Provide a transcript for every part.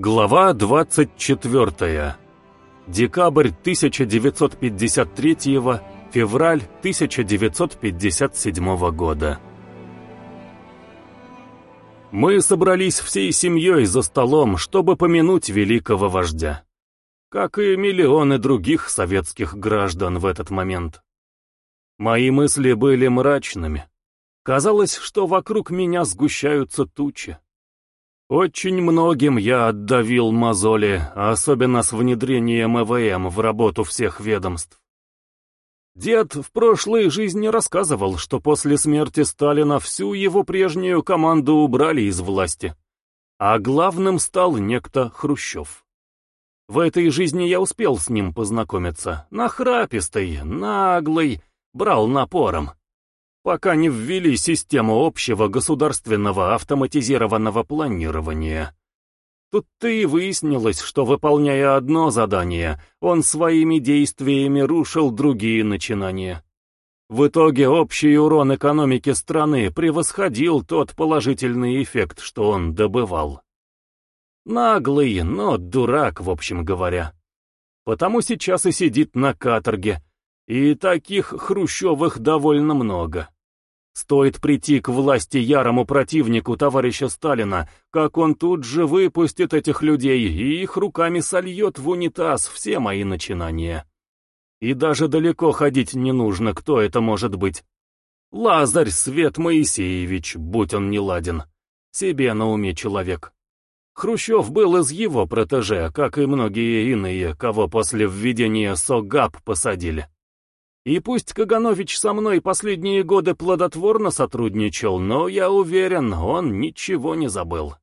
Глава 24. Декабрь 1953, февраль 1957 года. Мы собрались всей семьей за столом, чтобы помянуть великого вождя. Как и миллионы других советских граждан в этот момент. Мои мысли были мрачными. Казалось, что вокруг меня сгущаются тучи. Очень многим я отдавил мозоли, особенно с внедрением ЭВМ в работу всех ведомств. Дед в прошлой жизни рассказывал, что после смерти Сталина всю его прежнюю команду убрали из власти, а главным стал некто Хрущев. В этой жизни я успел с ним познакомиться, нахрапистый, наглый, брал напором пока не ввели систему общего государственного автоматизированного планирования. Тут-то и выяснилось, что, выполняя одно задание, он своими действиями рушил другие начинания. В итоге общий урон экономики страны превосходил тот положительный эффект, что он добывал. Наглый, но дурак, в общем говоря. Потому сейчас и сидит на каторге, и таких Хрущевых довольно много. Стоит прийти к власти ярому противнику товарища Сталина, как он тут же выпустит этих людей и их руками сольет в унитаз все мои начинания. И даже далеко ходить не нужно, кто это может быть. Лазарь Свет Моисеевич, будь он не ладен. Себе на уме человек. Хрущев был из его протеже, как и многие иные, кого после введения СОГАП посадили. И пусть Каганович со мной последние годы плодотворно сотрудничал, но я уверен, он ничего не забыл.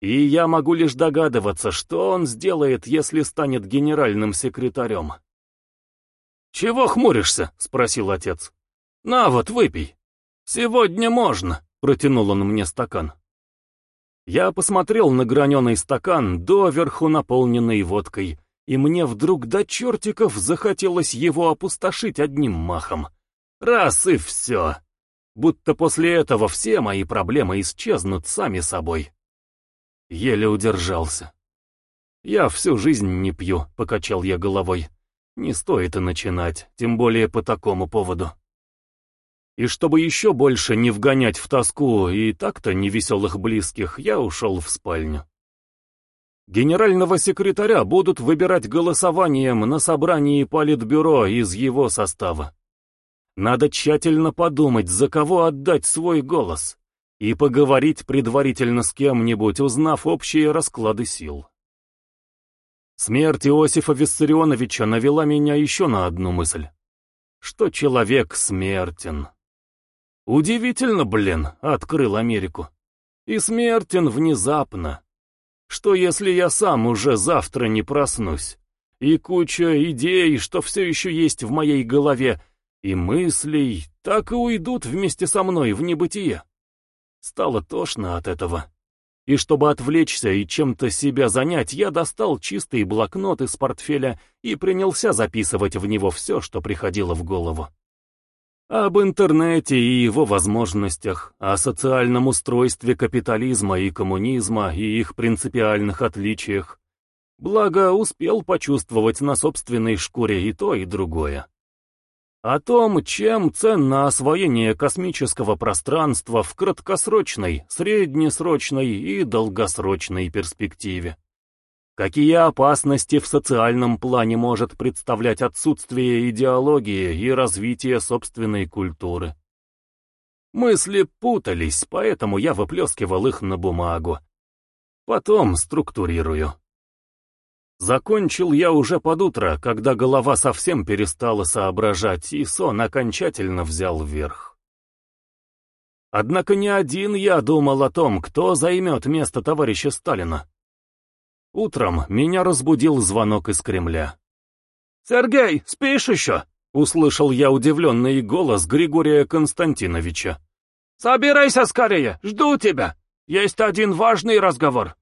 И я могу лишь догадываться, что он сделает, если станет генеральным секретарем. «Чего хмуришься?» — спросил отец. «На вот, выпей. Сегодня можно», — протянул он мне стакан. Я посмотрел на граненый стакан, доверху наполненный водкой, и мне вдруг до чертиков захотелось его опустошить одним махом. Раз и все. Будто после этого все мои проблемы исчезнут сами собой. Еле удержался. «Я всю жизнь не пью», — покачал я головой. «Не стоит и начинать, тем более по такому поводу». И чтобы еще больше не вгонять в тоску и так-то невеселых близких, я ушел в спальню. Генерального секретаря будут выбирать голосованием на собрании Политбюро из его состава. Надо тщательно подумать, за кого отдать свой голос, и поговорить предварительно с кем-нибудь, узнав общие расклады сил. Смерть Иосифа Виссарионовича навела меня еще на одну мысль. Что человек смертен. Удивительно, блин, открыл Америку. И смертен внезапно. Что если я сам уже завтра не проснусь? И куча идей, что все еще есть в моей голове, и мыслей, так и уйдут вместе со мной в небытие. Стало тошно от этого. И чтобы отвлечься и чем-то себя занять, я достал чистый блокнот из портфеля и принялся записывать в него все, что приходило в голову. Об интернете и его возможностях, о социальном устройстве капитализма и коммунизма и их принципиальных отличиях. Благо, успел почувствовать на собственной шкуре и то, и другое. О том, чем ценно освоение космического пространства в краткосрочной, среднесрочной и долгосрочной перспективе. Какие опасности в социальном плане может представлять отсутствие идеологии и развитие собственной культуры? Мысли путались, поэтому я выплескивал их на бумагу. Потом структурирую. Закончил я уже под утро, когда голова совсем перестала соображать, и сон окончательно взял вверх. Однако не один я думал о том, кто займет место товарища Сталина. Утром меня разбудил звонок из Кремля. «Сергей, спишь еще?» — услышал я удивленный голос Григория Константиновича. «Собирайся скорее, жду тебя. Есть один важный разговор».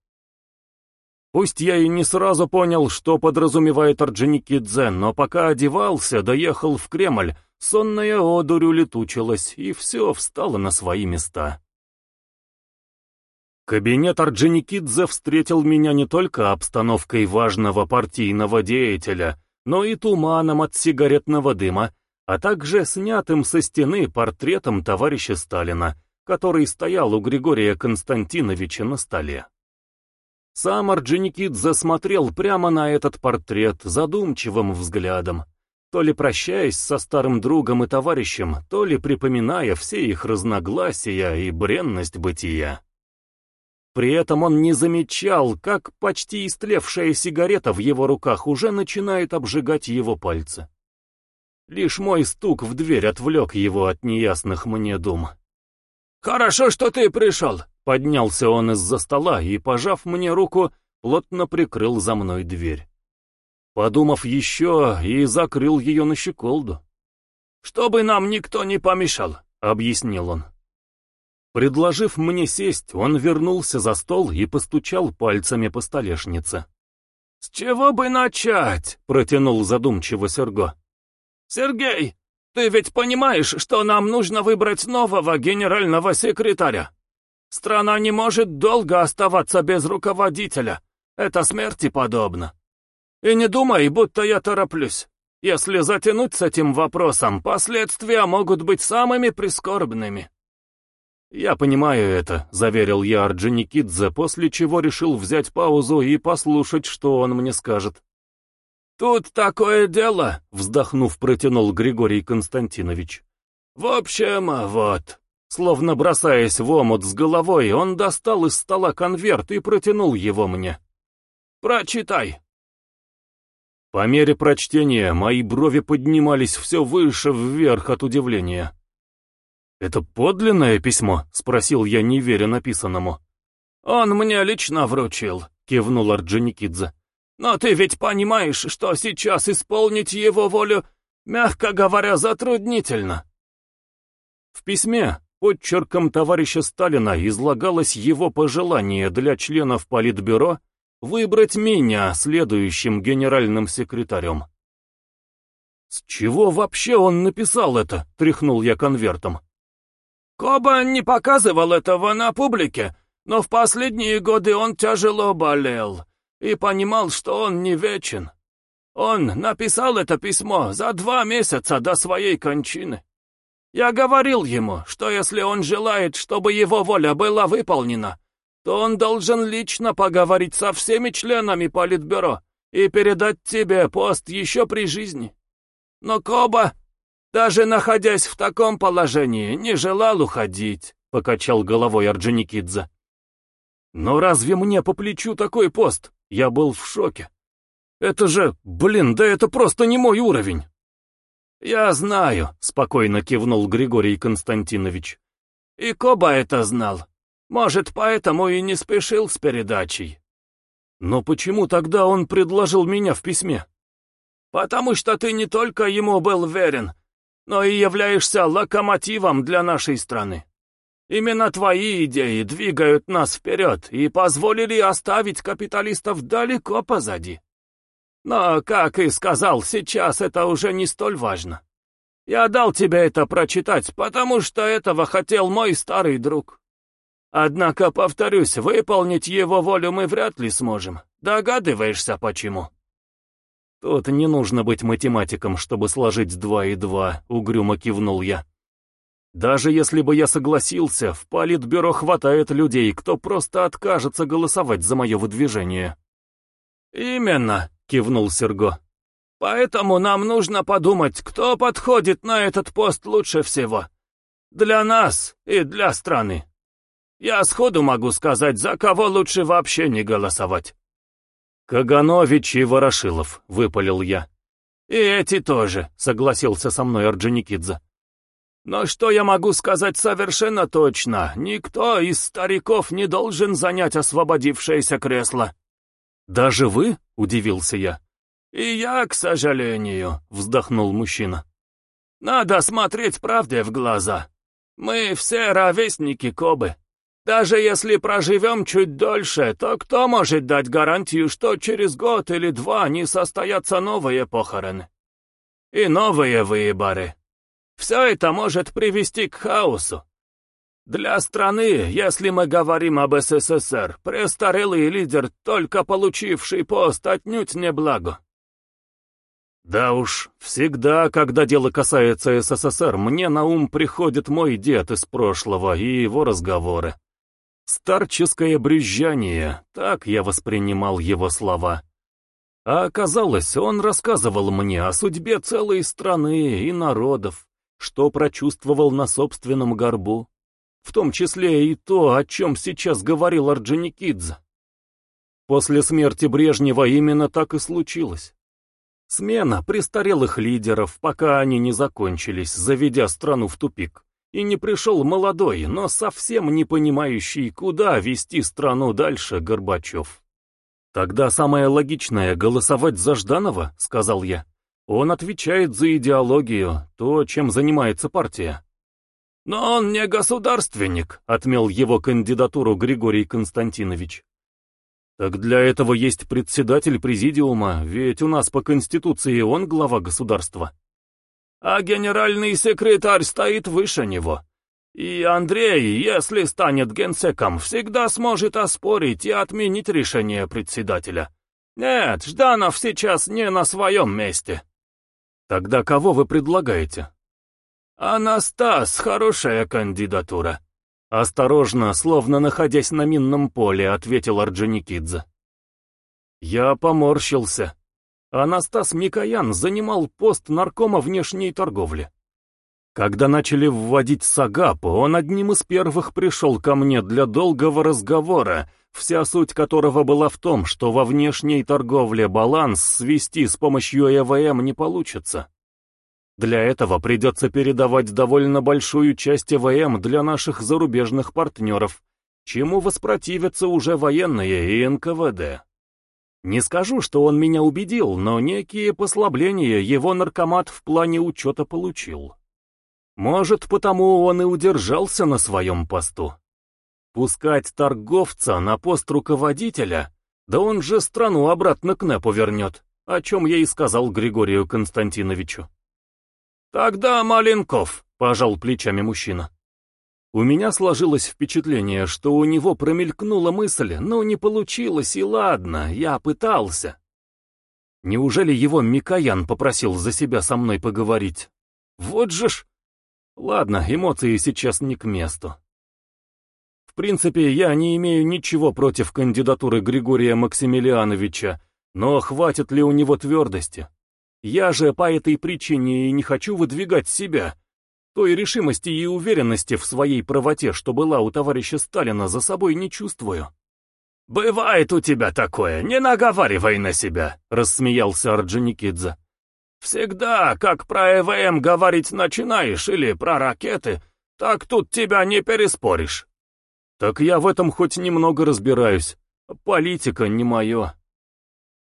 Пусть я и не сразу понял, что подразумевает Орджоникидзе, но пока одевался, доехал в Кремль, сонная одурь улетучилась, и все встало на свои места. Кабинет Орджоникидзе встретил меня не только обстановкой важного партийного деятеля, но и туманом от сигаретного дыма, а также снятым со стены портретом товарища Сталина, который стоял у Григория Константиновича на столе. Сам Орджоникидзе смотрел прямо на этот портрет задумчивым взглядом, то ли прощаясь со старым другом и товарищем, то ли припоминая все их разногласия и бренность бытия. При этом он не замечал, как почти истлевшая сигарета в его руках уже начинает обжигать его пальцы. Лишь мой стук в дверь отвлек его от неясных мне дум. «Хорошо, что ты пришел!» Поднялся он из-за стола и, пожав мне руку, плотно прикрыл за мной дверь. Подумав еще, и закрыл ее на щеколду. «Чтобы нам никто не помешал», — объяснил он. Предложив мне сесть, он вернулся за стол и постучал пальцами по столешнице. «С чего бы начать?» — протянул задумчиво Серго. «Сергей, ты ведь понимаешь, что нам нужно выбрать нового генерального секретаря? Страна не может долго оставаться без руководителя. Это смерти подобно. И не думай, будто я тороплюсь. Если затянуть с этим вопросом, последствия могут быть самыми прискорбными». «Я понимаю это», — заверил я Орджоникидзе, после чего решил взять паузу и послушать, что он мне скажет. «Тут такое дело», — вздохнув, протянул Григорий Константинович. «В общем, вот». Словно бросаясь в омут с головой, он достал из стола конверт и протянул его мне. «Прочитай». По мере прочтения мои брови поднимались все выше вверх от удивления. «Это подлинное письмо?» — спросил я, не веря написанному. «Он мне лично вручил», — кивнул Орджоникидзе. «Но ты ведь понимаешь, что сейчас исполнить его волю, мягко говоря, затруднительно». В письме подчерком товарища Сталина излагалось его пожелание для членов Политбюро выбрать меня следующим генеральным секретарем. «С чего вообще он написал это?» — тряхнул я конвертом. Коба не показывал этого на публике, но в последние годы он тяжело болел и понимал, что он не вечен. Он написал это письмо за два месяца до своей кончины. Я говорил ему, что если он желает, чтобы его воля была выполнена, то он должен лично поговорить со всеми членами Политбюро и передать тебе пост еще при жизни. Но Коба даже находясь в таком положении, не желал уходить», — покачал головой Орджоникидзе. «Но разве мне по плечу такой пост? Я был в шоке. Это же, блин, да это просто не мой уровень!» «Я знаю», — спокойно кивнул Григорий Константинович. «И Коба это знал. Может, поэтому и не спешил с передачей». «Но почему тогда он предложил меня в письме?» «Потому что ты не только ему был верен, но и являешься локомотивом для нашей страны. Именно твои идеи двигают нас вперед и позволили оставить капиталистов далеко позади. Но, как и сказал, сейчас это уже не столь важно. Я дал тебе это прочитать, потому что этого хотел мой старый друг. Однако, повторюсь, выполнить его волю мы вряд ли сможем. Догадываешься, почему?» «Тут не нужно быть математиком, чтобы сложить два и два», — угрюмо кивнул я. «Даже если бы я согласился, в политбюро хватает людей, кто просто откажется голосовать за мое выдвижение». «Именно», — кивнул Серго. «Поэтому нам нужно подумать, кто подходит на этот пост лучше всего. Для нас и для страны. Я сходу могу сказать, за кого лучше вообще не голосовать». «Каганович и Ворошилов», — выпалил я. «И эти тоже», — согласился со мной Орджоникидзе. «Но что я могу сказать совершенно точно? Никто из стариков не должен занять освободившееся кресло». «Даже вы?» — удивился я. «И я, к сожалению», — вздохнул мужчина. «Надо смотреть правде в глаза. Мы все ровесники Кобы. Даже если проживем чуть дольше, то кто может дать гарантию, что через год или два не состоятся новые похороны? И новые выборы. Все это может привести к хаосу. Для страны, если мы говорим об СССР, престарелый лидер, только получивший пост, отнюдь не благо. Да уж, всегда, когда дело касается СССР, мне на ум приходит мой дед из прошлого и его разговоры. Старческое брюзжание, так я воспринимал его слова. А оказалось, он рассказывал мне о судьбе целой страны и народов, что прочувствовал на собственном горбу, в том числе и то, о чем сейчас говорил Орджоникидзе. После смерти Брежнева именно так и случилось. Смена престарелых лидеров, пока они не закончились, заведя страну в тупик. И не пришел молодой, но совсем не понимающий, куда вести страну дальше Горбачев. «Тогда самое логичное — голосовать за Жданова», — сказал я. «Он отвечает за идеологию, то, чем занимается партия». «Но он не государственник», — отмел его кандидатуру Григорий Константинович. Так для этого есть председатель президиума, ведь у нас по Конституции он глава государства. А генеральный секретарь стоит выше него. И Андрей, если станет генсеком, всегда сможет оспорить и отменить решение председателя. Нет, Жданов сейчас не на своем месте. Тогда кого вы предлагаете? Анастас, хорошая кандидатура. Осторожно, словно находясь на минном поле, ответил Орджоникидзе. Я поморщился. Анастас Микоян занимал пост наркома внешней торговли. Когда начали вводить Сагапу, он одним из первых пришел ко мне для долгого разговора, вся суть которого была в том, что во внешней торговле баланс свести с помощью ЭВМ не получится. Для этого придется передавать довольно большую часть ЭВМ для наших зарубежных партнеров, чему воспротивятся уже военные и НКВД. Не скажу, что он меня убедил, но некие послабления его наркомат в плане учета получил. Может, потому он и удержался на своем посту. Пускать торговца на пост руководителя, да он же страну обратно к НЭПу вернет, о чем я и сказал Григорию Константиновичу. «Тогда Маленков», — пожал плечами мужчина. У меня сложилось впечатление, что у него промелькнула мысль, но не получилось, и ладно, я пытался. Неужели его Микоян попросил за себя со мной поговорить? Вот же ж... Ладно, эмоции сейчас не к месту. В принципе, я не имею ничего против кандидатуры Григория Максимилиановича, но хватит ли у него твердости? Я же по этой причине и не хочу выдвигать себя. Той решимости и уверенности в своей правоте, что была у товарища Сталина, за собой не чувствую. «Бывает у тебя такое, не наговаривай на себя», — рассмеялся Орджоникидзе. «Всегда, как про ЭВМ говорить начинаешь или про ракеты, так тут тебя не переспоришь». «Так я в этом хоть немного разбираюсь. Политика не мое».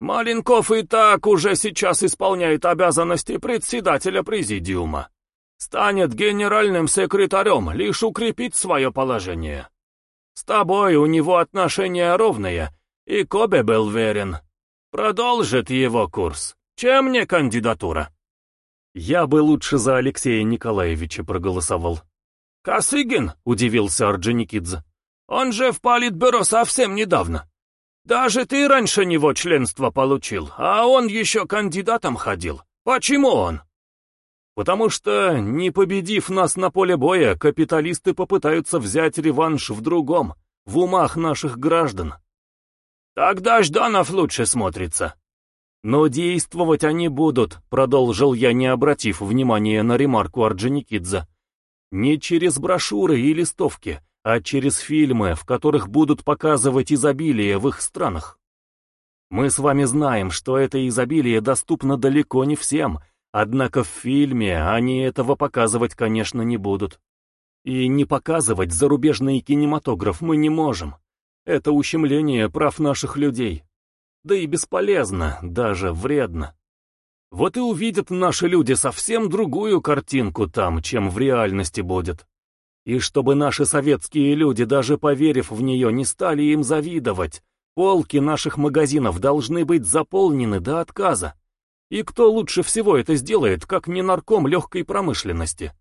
Маленков и так уже сейчас исполняет обязанности председателя президиума. Станет генеральным секретарем, лишь укрепить свое положение. С тобой у него отношения ровные, и Кобе был верен. Продолжит его курс. Чем не кандидатура? Я бы лучше за Алексея Николаевича проголосовал. Косыгин? — удивился Орджоникидзе. Он же в политбюро совсем недавно. Даже ты раньше него членство получил, а он еще кандидатом ходил. Почему он? Потому что, не победив нас на поле боя, капиталисты попытаются взять реванш в другом, в умах наших граждан. Тогда Жданов лучше смотрится. Но действовать они будут, продолжил я, не обратив внимания на ремарку Орджоникидзе. Не через брошюры и листовки, а через фильмы, в которых будут показывать изобилие в их странах. Мы с вами знаем, что это изобилие доступно далеко не всем, однако в фильме они этого показывать, конечно, не будут. И не показывать зарубежный кинематограф мы не можем. Это ущемление прав наших людей. Да и бесполезно, даже вредно. Вот и увидят наши люди совсем другую картинку там, чем в реальности будет. И чтобы наши советские люди, даже поверив в нее, не стали им завидовать, полки наших магазинов должны быть заполнены до отказа. И кто лучше всего это сделает, как не нарком легкой промышленности?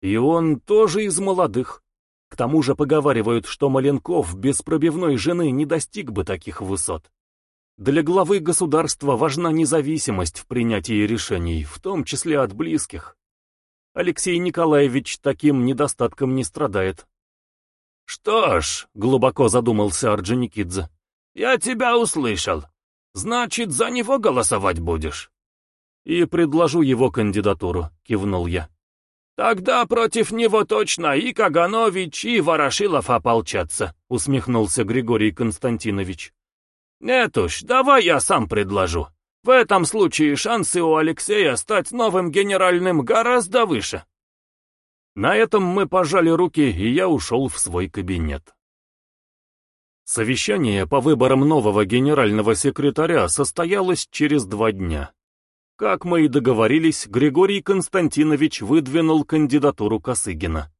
И он тоже из молодых. К тому же поговаривают, что Маленков без пробивной жены не достиг бы таких высот. Для главы государства важна независимость в принятии решений, в том числе от близких. Алексей Николаевич таким недостатком не страдает. «Что ж», — глубоко задумался Орджоникидзе, — «я тебя услышал. Значит, за него голосовать будешь?» «И предложу его кандидатуру», — кивнул я. «Тогда против него точно и Каганович, и Ворошилов ополчатся», — усмехнулся Григорий Константинович. «Нет уж, давай я сам предложу. В этом случае шансы у Алексея стать новым генеральным гораздо выше». На этом мы пожали руки, и я ушел в свой кабинет. Совещание по выборам нового генерального секретаря состоялось через два дня. Как мы и договорились, Григорий Константинович выдвинул кандидатуру Косыгина.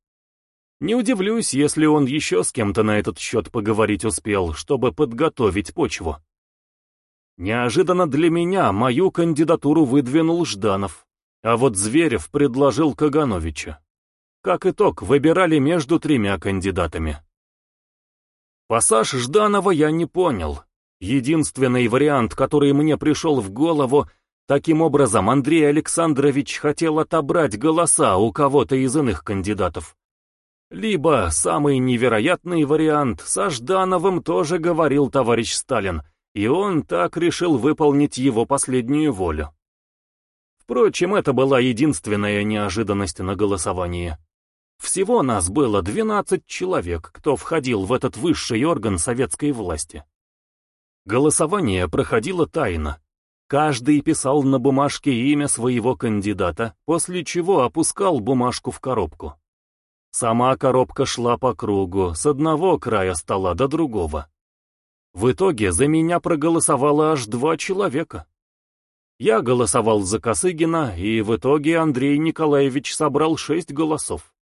Не удивлюсь, если он еще с кем-то на этот счет поговорить успел, чтобы подготовить почву. Неожиданно для меня мою кандидатуру выдвинул Жданов, а вот Зверев предложил Кагановича. Как итог, выбирали между тремя кандидатами. Пассаж Жданова я не понял. Единственный вариант, который мне пришел в голову, таким образом Андрей Александрович хотел отобрать голоса у кого-то из иных кандидатов. Либо самый невероятный вариант, со Ждановым тоже говорил товарищ Сталин, и он так решил выполнить его последнюю волю. Впрочем, это была единственная неожиданность на голосовании. Всего нас было 12 человек, кто входил в этот высший орган советской власти. Голосование проходило тайно. Каждый писал на бумажке имя своего кандидата, после чего опускал бумажку в коробку. Сама коробка шла по кругу, с одного края стола до другого. В итоге за меня проголосовало аж два человека. Я голосовал за Косыгина, и в итоге Андрей Николаевич собрал шесть голосов.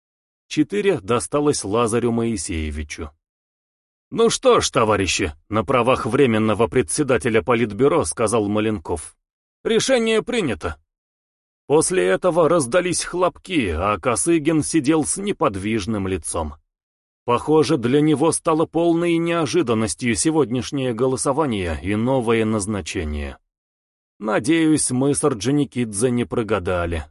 Четыре досталось Лазарю Моисеевичу. «Ну что ж, товарищи», — на правах временного председателя Политбюро сказал Маленков. «Решение принято. После этого раздались хлопки, а Косыгин сидел с неподвижным лицом. Похоже, для него стало полной неожиданностью сегодняшнее голосование и новое назначение. Надеюсь, мы с Орджоникидзе не прогадали.